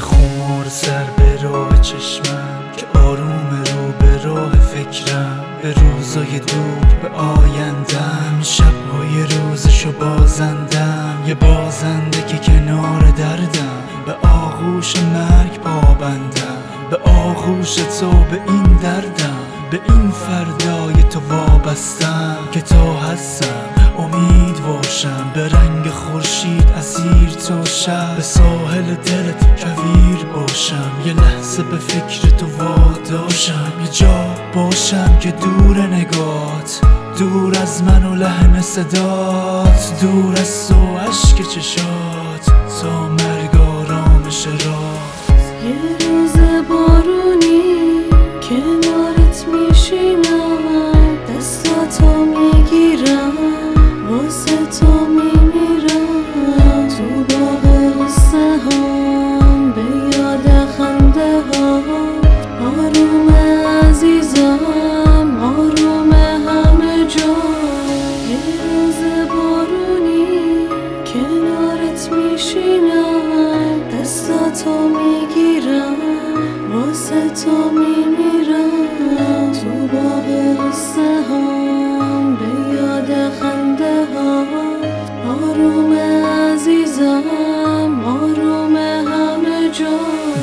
خمار سر به راه چشمم که آروم رو به راه فکرم. به روزای دور به آیندم شبهای روزشو بازندم. یه بازنده که کنار دردم. به آغوش مرگ پابندم. به آغوش تو به این دردم. به این فردای تو وابستم که تا هستم. امید باشم به تو شب به ساحل دلت کویر باشم. یه لحظه به فکر تو واداشم. یه جا باشم که دور نگات دور از من و لحن صدات. دور از تو عشق چشات. تا مرگ آرامش رات. یه روز بارونی کنارت میشینم. دستاتو میشینم دستاتو می‌گیرم واسه تو میمیرم. تو باغ قصه هم به یاد خنده ها آروم عزیزم آروم همه جا.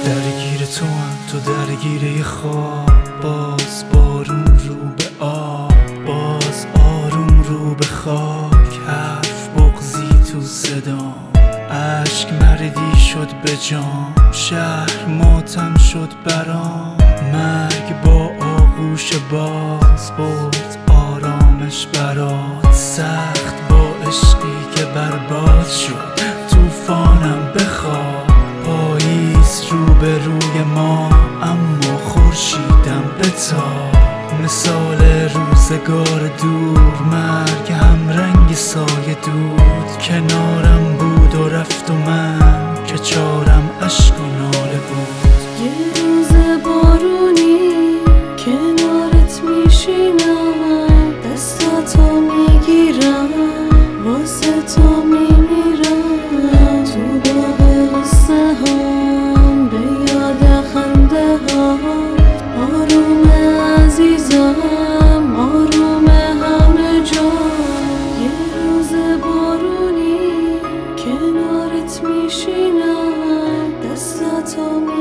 درگیر تو هم تو درگیر یه خواب. باز بارون رو به آب باز آروم رو به خاک. حرف بغزی تو صدام. شد به جام شهر ماتم شد برام. مرگ با آغوش باز برد آرامش برات. سخت با عشقی که برباد شد توفانم بخواب. پاییز رو به روی ما اما خورشیدم بتاب. مثال روزگار دور مرگ هم told me.